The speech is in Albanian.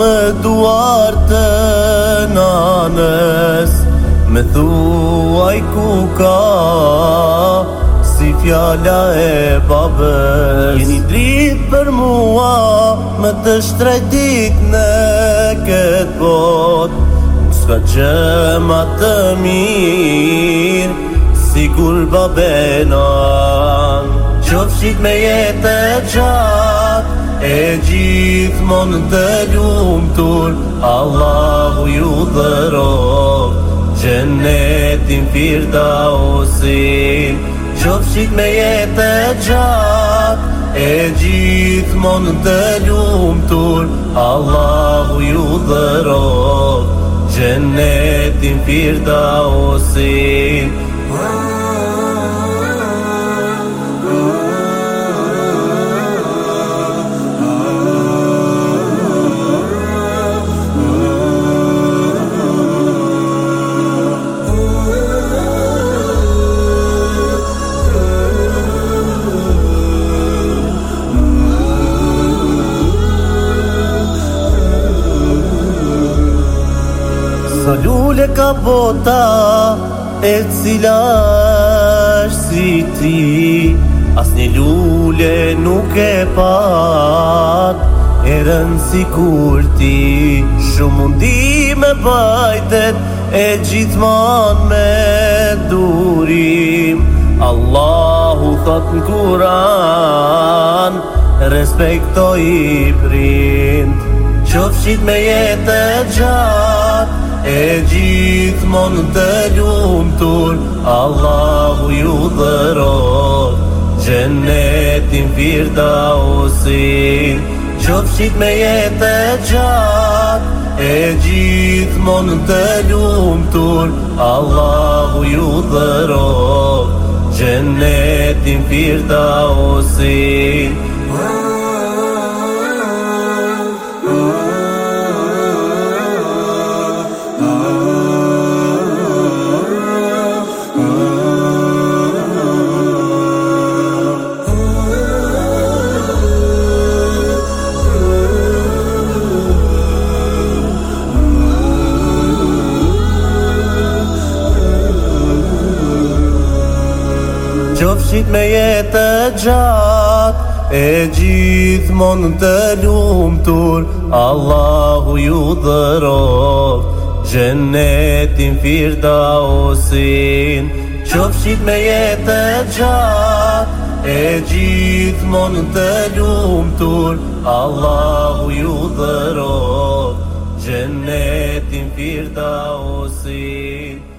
me duar të anës Me thuaj ku ka Si fjalla e babës Jeni dritë për mua Me të shtrejtit në këtë bot Më s'ka që të mirë Si kur babena Qovë qitë me jetë e qarë E gjithë më në të ljumë tur, ju dhëror, që ne tim firë usin, që me jetë e gjatë. E gjithë në të ju dhëror, që ne tim usin, ule ka bota e cila është si ti As një lule nuk e pat e rënë si kur ti Shumë mundi me bajtet e gjithman me durim Allahu thot në kuran, respektoj i prind Qopshit me jetë e gjatë E gjithë mon të ljumë Allahu ju dhëror Gjenetin virda usin Qopshit me jetë e gjatë E gjithë mon të ljumë Allahu ju dhëror Gjenetin virda usin qit me jetë gjat E gjithmon të lumtur Allahu ju dhërof Gjenetin firda osin Qofshit me jetë gjat E gjithmon të lumtur Allahu ju dhërof Gjenetin firda osin